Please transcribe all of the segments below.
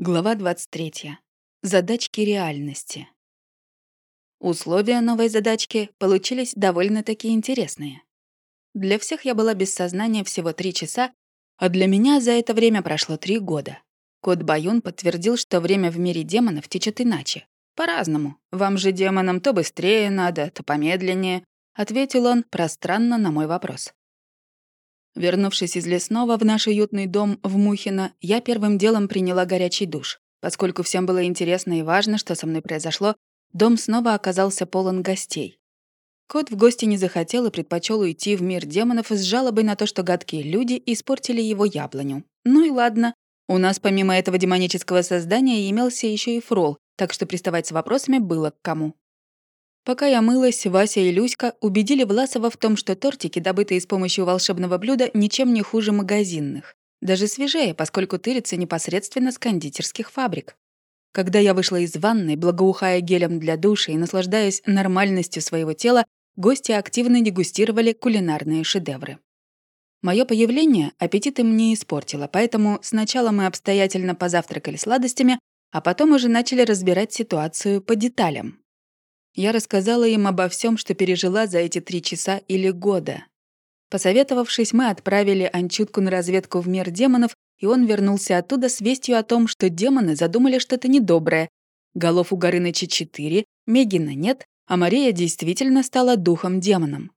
Глава 23. Задачки реальности. Условия новой задачки получились довольно-таки интересные. Для всех я была без сознания всего три часа, а для меня за это время прошло три года. Кот Баюн подтвердил, что время в мире демонов течет иначе. По-разному. Вам же демонам то быстрее надо, то помедленнее, ответил он пространно на мой вопрос. Вернувшись из лесного в наш уютный дом в Мухино, я первым делом приняла горячий душ. Поскольку всем было интересно и важно, что со мной произошло, дом снова оказался полон гостей. Кот в гости не захотел и предпочел уйти в мир демонов с жалобой на то, что гадкие люди испортили его яблоню. Ну и ладно. У нас помимо этого демонического создания имелся еще и фрол, так что приставать с вопросами было к кому. Пока я мылась, Вася и Люська убедили Власова в том, что тортики, добытые с помощью волшебного блюда, ничем не хуже магазинных. Даже свежее, поскольку тырятся непосредственно с кондитерских фабрик. Когда я вышла из ванной, благоухая гелем для душа и наслаждаясь нормальностью своего тела, гости активно дегустировали кулинарные шедевры. Мое появление аппетит им не испортило, поэтому сначала мы обстоятельно позавтракали сладостями, а потом уже начали разбирать ситуацию по деталям. Я рассказала им обо всем, что пережила за эти три часа или года. Посоветовавшись, мы отправили Анчутку на разведку в мир демонов, и он вернулся оттуда с вестью о том, что демоны задумали что-то недоброе. Голов у Горыныча четыре, Мегина нет, а Мария действительно стала духом-демоном.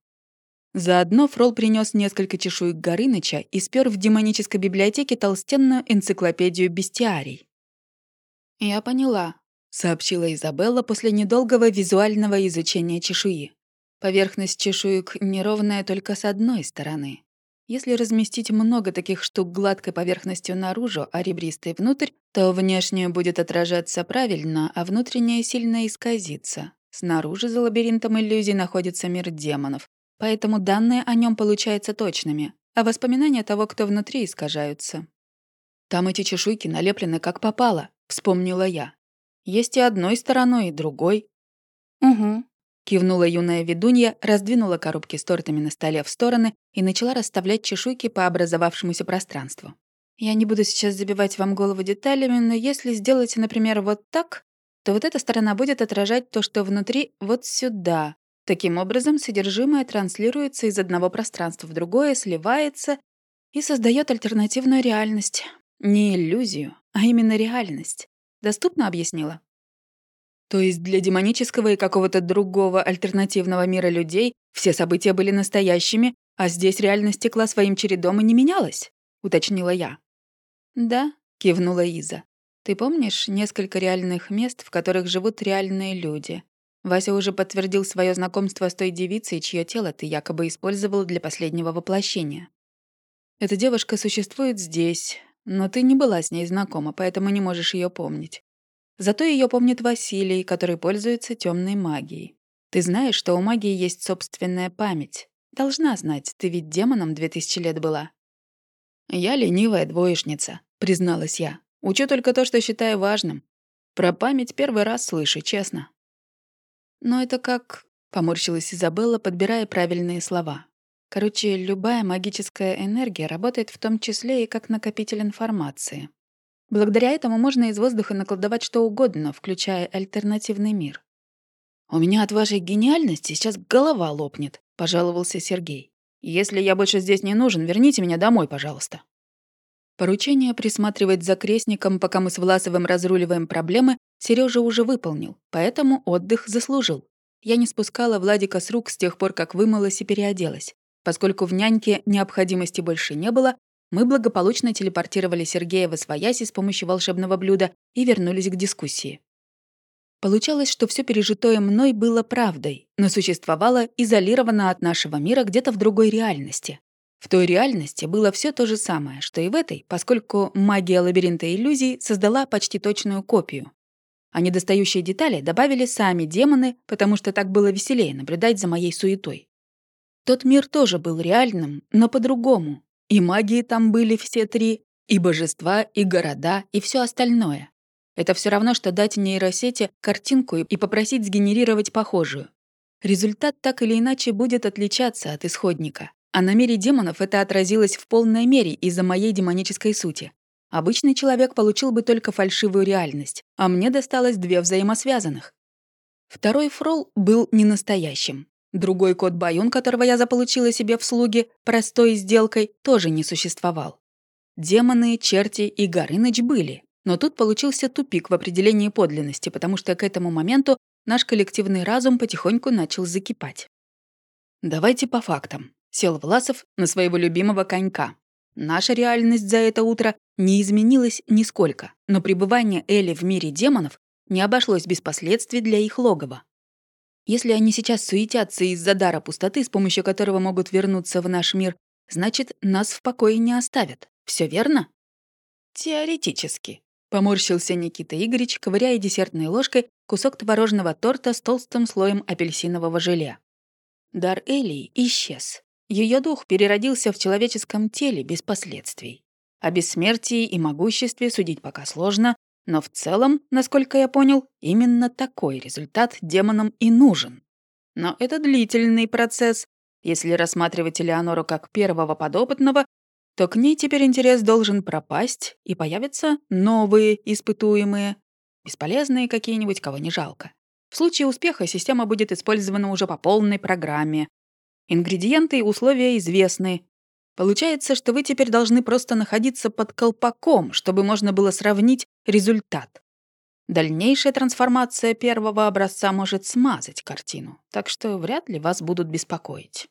Заодно Фрол принес несколько чешуек Горыныча и спер в демонической библиотеке толстенную энциклопедию бестиарий. Я поняла, сообщила Изабелла после недолгого визуального изучения чешуи. Поверхность чешуек неровная только с одной стороны. Если разместить много таких штук гладкой поверхностью наружу, а ребристой внутрь, то внешнее будет отражаться правильно, а внутреннее сильно исказится. Снаружи за лабиринтом иллюзий находится мир демонов, поэтому данные о нем получаются точными, а воспоминания того, кто внутри, искажаются. «Там эти чешуйки налеплены как попало», — вспомнила я. Есть и одной стороной, и другой». «Угу», — кивнула юная ведунья, раздвинула коробки с тортами на столе в стороны и начала расставлять чешуйки по образовавшемуся пространству. «Я не буду сейчас забивать вам голову деталями, но если сделать, например, вот так, то вот эта сторона будет отражать то, что внутри вот сюда. Таким образом, содержимое транслируется из одного пространства в другое, сливается и создает альтернативную реальность. Не иллюзию, а именно реальность. Доступно объяснила? То есть для демонического и какого-то другого альтернативного мира людей все события были настоящими, а здесь реальность текла своим чередом и не менялась? Уточнила я. Да, кивнула Иза. Ты помнишь несколько реальных мест, в которых живут реальные люди? Вася уже подтвердил свое знакомство с той девицей, чье тело ты якобы использовал для последнего воплощения. Эта девушка существует здесь, но ты не была с ней знакома, поэтому не можешь ее помнить. Зато ее помнит Василий, который пользуется темной магией. Ты знаешь, что у магии есть собственная память. Должна знать, ты ведь демоном две тысячи лет была. Я ленивая двоечница, призналась я. Учу только то, что считаю важным. Про память первый раз слышу, честно. Но это как... Поморщилась Изабелла, подбирая правильные слова. Короче, любая магическая энергия работает в том числе и как накопитель информации. Благодаря этому можно из воздуха накладывать что угодно, включая альтернативный мир. «У меня от вашей гениальности сейчас голова лопнет», — пожаловался Сергей. «Если я больше здесь не нужен, верните меня домой, пожалуйста». Поручение присматривать за крестником, пока мы с Власовым разруливаем проблемы, Сережа уже выполнил, поэтому отдых заслужил. Я не спускала Владика с рук с тех пор, как вымылась и переоделась. Поскольку в няньке необходимости больше не было, мы благополучно телепортировали Сергея в Освояси с помощью волшебного блюда и вернулись к дискуссии. Получалось, что все пережитое мной было правдой, но существовало изолировано от нашего мира где-то в другой реальности. В той реальности было все то же самое, что и в этой, поскольку магия лабиринта иллюзий создала почти точную копию. А недостающие детали добавили сами демоны, потому что так было веселее наблюдать за моей суетой. Тот мир тоже был реальным, но по-другому. И магии там были все три, и божества, и города, и все остальное. Это все равно, что дать нейросети картинку и попросить сгенерировать похожую. Результат так или иначе будет отличаться от исходника. А на мире демонов это отразилось в полной мере из-за моей демонической сути. Обычный человек получил бы только фальшивую реальность, а мне досталось две взаимосвязанных. Второй фрол был не настоящим. Другой кот Баюн, которого я заполучила себе в слуги простой сделкой, тоже не существовал. Демоны, черти и Горыныч были, но тут получился тупик в определении подлинности, потому что к этому моменту наш коллективный разум потихоньку начал закипать. «Давайте по фактам», — сел Власов на своего любимого конька. Наша реальность за это утро не изменилась нисколько, но пребывание Эли в мире демонов не обошлось без последствий для их логова. Если они сейчас суетятся из-за дара пустоты, с помощью которого могут вернуться в наш мир, значит, нас в покое не оставят. Все верно? Теоретически. Поморщился Никита Игоревич, ковыряя десертной ложкой кусок творожного торта с толстым слоем апельсинового желе. Дар Элии исчез. Ее дух переродился в человеческом теле без последствий. О бессмертии и могуществе судить пока сложно, но в целом, насколько я понял, именно такой результат демонам и нужен. Но это длительный процесс. Если рассматривать Элеонору как первого подопытного, то к ней теперь интерес должен пропасть, и появятся новые испытуемые, бесполезные какие-нибудь, кого не жалко. В случае успеха система будет использована уже по полной программе, Ингредиенты и условия известны. Получается, что вы теперь должны просто находиться под колпаком, чтобы можно было сравнить результат. Дальнейшая трансформация первого образца может смазать картину, так что вряд ли вас будут беспокоить.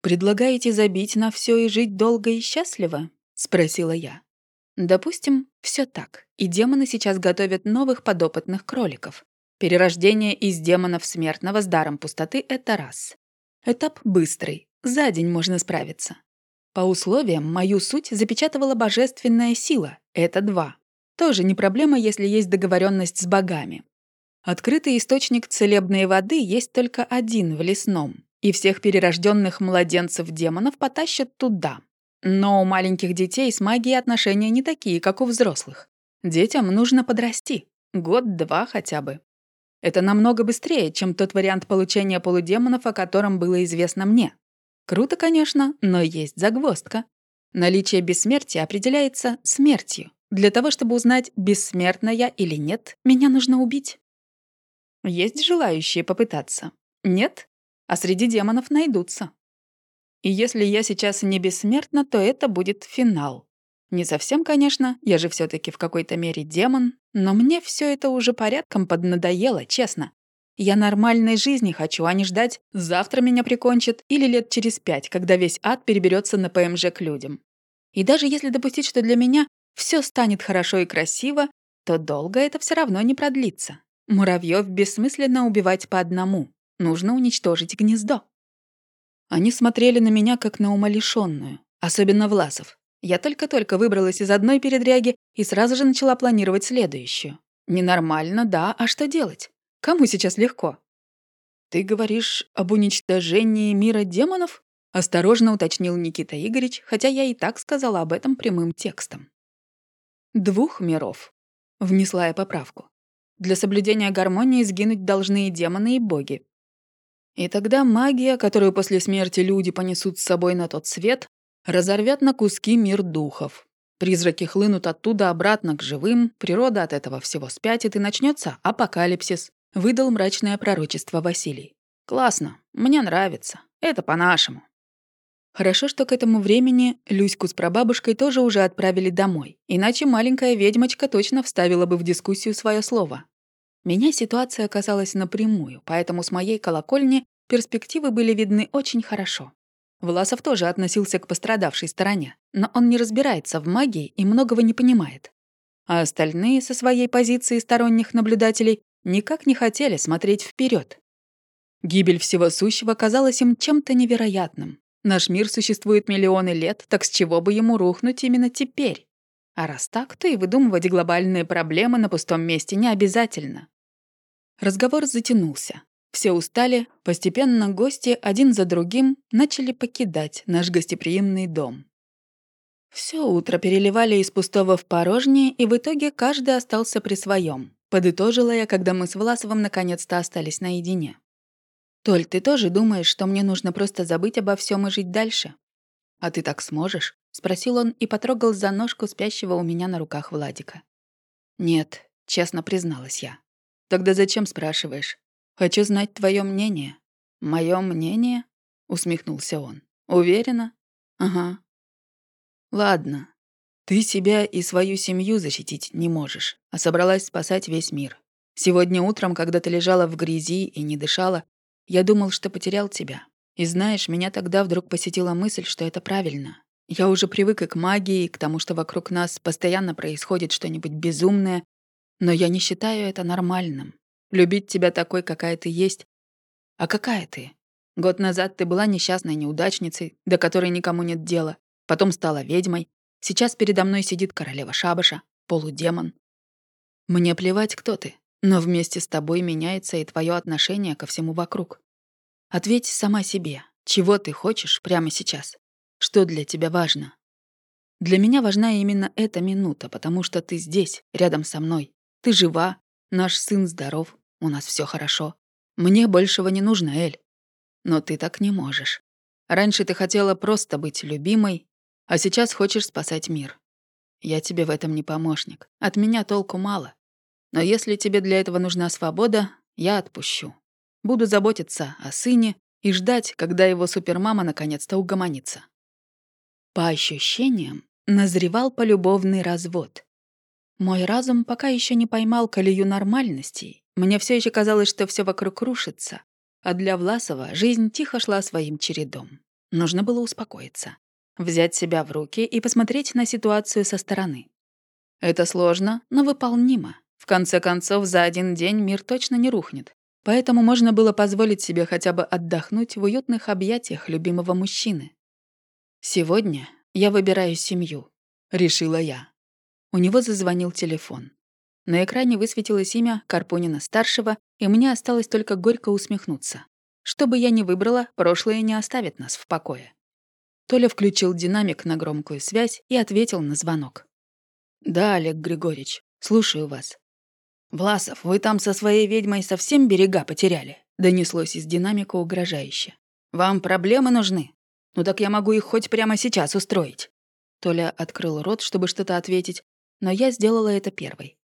«Предлагаете забить на все и жить долго и счастливо?» — спросила я. «Допустим, все так, и демоны сейчас готовят новых подопытных кроликов. Перерождение из демонов смертного с даром пустоты — это раз. Этап быстрый. За день можно справиться. По условиям мою суть запечатывала божественная сила. Это два. Тоже не проблема, если есть договоренность с богами. Открытый источник целебной воды есть только один в лесном, и всех перерожденных младенцев-демонов потащат туда. Но у маленьких детей с магией отношения не такие, как у взрослых. Детям нужно подрасти. Год-два хотя бы. Это намного быстрее, чем тот вариант получения полудемонов, о котором было известно мне. Круто, конечно, но есть загвоздка. Наличие бессмертия определяется смертью. Для того, чтобы узнать, бессмертна я или нет, меня нужно убить. Есть желающие попытаться? Нет? А среди демонов найдутся. И если я сейчас не бессмертна, то это будет финал. Не совсем, конечно, я же все таки в какой-то мере демон, но мне все это уже порядком поднадоело, честно. Я нормальной жизни хочу, а не ждать, завтра меня прикончат или лет через пять, когда весь ад переберется на ПМЖ к людям. И даже если допустить, что для меня все станет хорошо и красиво, то долго это все равно не продлится. Муравьев бессмысленно убивать по одному. Нужно уничтожить гнездо. Они смотрели на меня, как на умалишенную, особенно Власов. Я только-только выбралась из одной передряги и сразу же начала планировать следующую. Ненормально, да, а что делать? Кому сейчас легко? «Ты говоришь об уничтожении мира демонов?» — осторожно уточнил Никита Игоревич, хотя я и так сказала об этом прямым текстом. «Двух миров», — внесла я поправку. «Для соблюдения гармонии сгинуть должны и демоны, и боги. И тогда магия, которую после смерти люди понесут с собой на тот свет, разорвят на куски мир духов. Призраки хлынут оттуда обратно к живым, природа от этого всего спятит и начнется апокалипсис, выдал мрачное пророчество Василий. Классно, мне нравится, это по-нашему. Хорошо, что к этому времени Люську с прабабушкой тоже уже отправили домой, иначе маленькая ведьмочка точно вставила бы в дискуссию свое слово. Меня ситуация касалась напрямую, поэтому с моей колокольни перспективы были видны очень хорошо. Власов тоже относился к пострадавшей стороне, но он не разбирается в магии и многого не понимает. А остальные со своей позиции сторонних наблюдателей никак не хотели смотреть вперед. Гибель всего сущего казалась им чем-то невероятным. Наш мир существует миллионы лет, так с чего бы ему рухнуть именно теперь? А раз так, то и выдумывать глобальные проблемы на пустом месте не обязательно. Разговор затянулся. Все устали, постепенно гости один за другим начали покидать наш гостеприимный дом. Все утро переливали из пустого в порожнее, и в итоге каждый остался при своем. Подытожила я, когда мы с Власовым наконец-то остались наедине. «Толь, ты тоже думаешь, что мне нужно просто забыть обо всем и жить дальше?» «А ты так сможешь?» — спросил он и потрогал за ножку спящего у меня на руках Владика. «Нет», — честно призналась я. «Тогда зачем спрашиваешь? Хочу знать твое мнение». «Мое мнение?» — усмехнулся он. «Уверена?» «Ага». «Ладно. Ты себя и свою семью защитить не можешь, а собралась спасать весь мир. Сегодня утром, когда ты лежала в грязи и не дышала, я думал, что потерял тебя. И знаешь, меня тогда вдруг посетила мысль, что это правильно. Я уже привык и к магии, и к тому, что вокруг нас постоянно происходит что-нибудь безумное, но я не считаю это нормальным. Любить тебя такой, какая ты есть. А какая ты? Год назад ты была несчастной неудачницей, до которой никому нет дела. Потом стала ведьмой. Сейчас передо мной сидит королева Шабаша, полудемон. Мне плевать, кто ты, но вместе с тобой меняется и твое отношение ко всему вокруг. Ответь сама себе, чего ты хочешь прямо сейчас? Что для тебя важно? Для меня важна именно эта минута, потому что ты здесь, рядом со мной. Ты жива, наш сын здоров, у нас все хорошо. Мне большего не нужно, Эль. Но ты так не можешь. Раньше ты хотела просто быть любимой, а сейчас хочешь спасать мир. Я тебе в этом не помощник. От меня толку мало. Но если тебе для этого нужна свобода, я отпущу. Буду заботиться о сыне и ждать, когда его супермама наконец-то угомонится. По ощущениям, назревал полюбовный развод. Мой разум пока еще не поймал колею нормальностей. Мне все еще казалось, что все вокруг рушится. А для Власова жизнь тихо шла своим чередом. Нужно было успокоиться. Взять себя в руки и посмотреть на ситуацию со стороны. Это сложно, но выполнимо. В конце концов, за один день мир точно не рухнет. Поэтому можно было позволить себе хотя бы отдохнуть в уютных объятиях любимого мужчины. «Сегодня я выбираю семью», — решила я. У него зазвонил телефон. На экране высветилось имя Карпунина-старшего, и мне осталось только горько усмехнуться. Что бы я ни выбрала, прошлое не оставит нас в покое. Толя включил динамик на громкую связь и ответил на звонок. «Да, Олег Григорьевич, слушаю вас». «Власов, вы там со своей ведьмой совсем берега потеряли?» — донеслось из динамика угрожающе. «Вам проблемы нужны? Ну так я могу их хоть прямо сейчас устроить». Толя открыл рот, чтобы что-то ответить, но я сделала это первой.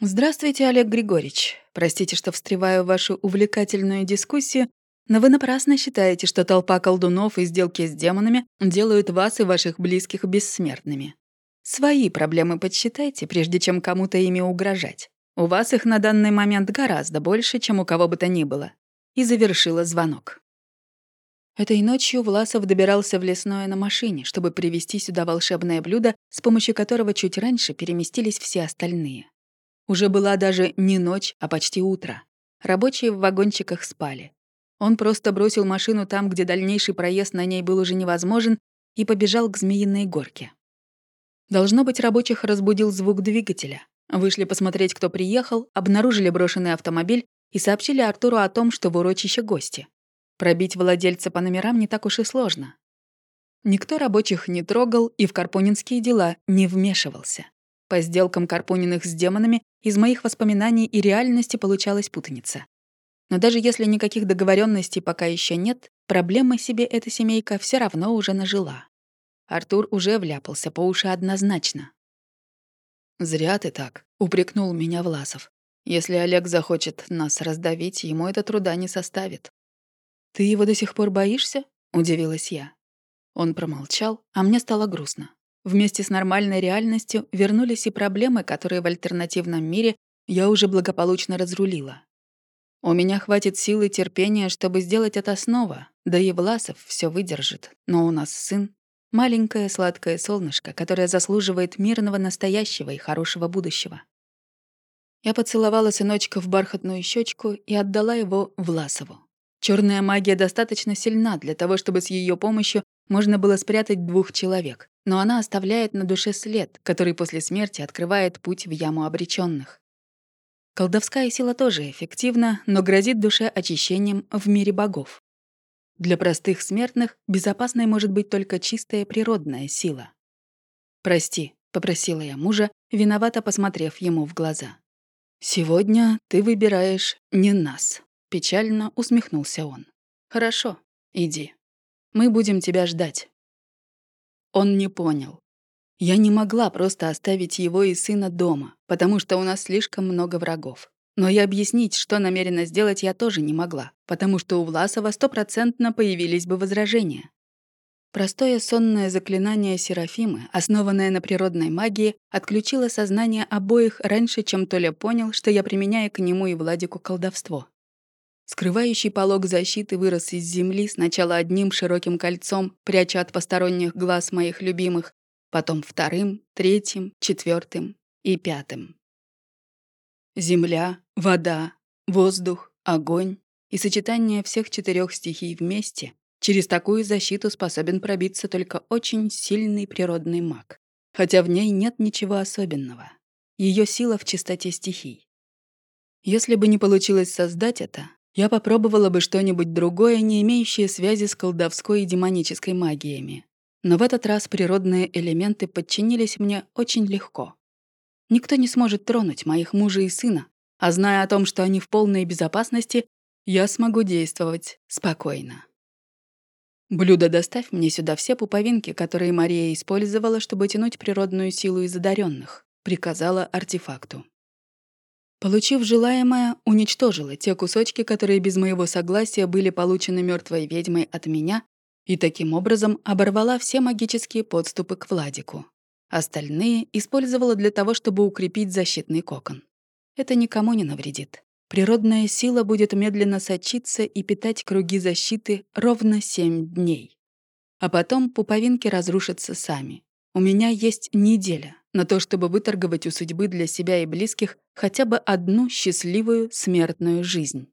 «Здравствуйте, Олег Григорьевич. Простите, что встреваю в вашу увлекательную дискуссию, но вы напрасно считаете, что толпа колдунов и сделки с демонами делают вас и ваших близких бессмертными. Свои проблемы подсчитайте, прежде чем кому-то ими угрожать. У вас их на данный момент гораздо больше, чем у кого бы то ни было. И завершила звонок. Этой ночью Власов добирался в лесное на машине, чтобы привезти сюда волшебное блюдо, с помощью которого чуть раньше переместились все остальные. Уже была даже не ночь, а почти утро. Рабочие в вагончиках спали. Он просто бросил машину там, где дальнейший проезд на ней был уже невозможен, и побежал к Змеиной горке. Должно быть, рабочих разбудил звук двигателя. Вышли посмотреть, кто приехал, обнаружили брошенный автомобиль и сообщили Артуру о том, что в урочище гости. Пробить владельца по номерам не так уж и сложно. Никто рабочих не трогал и в карпунинские дела не вмешивался. По сделкам Карпуниных с демонами из моих воспоминаний и реальности получалась путаница. Но даже если никаких договоренностей пока еще нет, проблемы себе эта семейка все равно уже нажила. Артур уже вляпался по уши однозначно. «Зря ты так», — упрекнул меня Власов. «Если Олег захочет нас раздавить, ему это труда не составит». «Ты его до сих пор боишься?» — удивилась я. Он промолчал, а мне стало грустно. Вместе с нормальной реальностью вернулись и проблемы, которые в альтернативном мире я уже благополучно разрулила. У меня хватит силы и терпения, чтобы сделать это снова, да и Власов все выдержит, но у нас сын Маленькое сладкое солнышко, которое заслуживает мирного настоящего и хорошего будущего. Я поцеловала сыночка в бархатную щечку и отдала его Власову. Черная магия достаточно сильна для того, чтобы с ее помощью можно было спрятать двух человек, но она оставляет на душе след, который после смерти открывает путь в яму обреченных. Колдовская сила тоже эффективна, но грозит душе очищением в мире богов. Для простых смертных безопасной может быть только чистая природная сила. «Прости», — попросила я мужа, виновато посмотрев ему в глаза. «Сегодня ты выбираешь не нас», — печально усмехнулся он. «Хорошо, иди. Мы будем тебя ждать. Он не понял. Я не могла просто оставить его и сына дома, потому что у нас слишком много врагов. Но и объяснить, что намерена сделать, я тоже не могла, потому что у Власова стопроцентно появились бы возражения. Простое сонное заклинание Серафимы, основанное на природной магии, отключило сознание обоих раньше, чем Толя понял, что я применяю к нему и Владику колдовство. Скрывающий полог защиты вырос из земли сначала одним широким кольцом, пряча от посторонних глаз моих любимых, потом вторым, третьим, четвертым и пятым. Земля, вода, воздух, огонь и сочетание всех четырех стихий вместе Через такую защиту способен пробиться только очень сильный природный маг. Хотя в ней нет ничего особенного. Ее сила в чистоте стихий. Если бы не получилось создать это, я попробовала бы что-нибудь другое, не имеющее связи с колдовской и демонической магиями. Но в этот раз природные элементы подчинились мне очень легко. Никто не сможет тронуть моих мужа и сына, а зная о том, что они в полной безопасности, я смогу действовать спокойно. «Блюдо доставь мне сюда все пуповинки, которые Мария использовала, чтобы тянуть природную силу из одаренных», — приказала артефакту. Получив желаемое, уничтожила те кусочки, которые без моего согласия были получены мертвой ведьмой от меня, и таким образом оборвала все магические подступы к Владику. Остальные использовала для того, чтобы укрепить защитный кокон. Это никому не навредит. Природная сила будет медленно сочиться и питать круги защиты ровно семь дней. А потом пуповинки разрушатся сами. У меня есть неделя на то, чтобы выторговать у судьбы для себя и близких хотя бы одну счастливую смертную жизнь.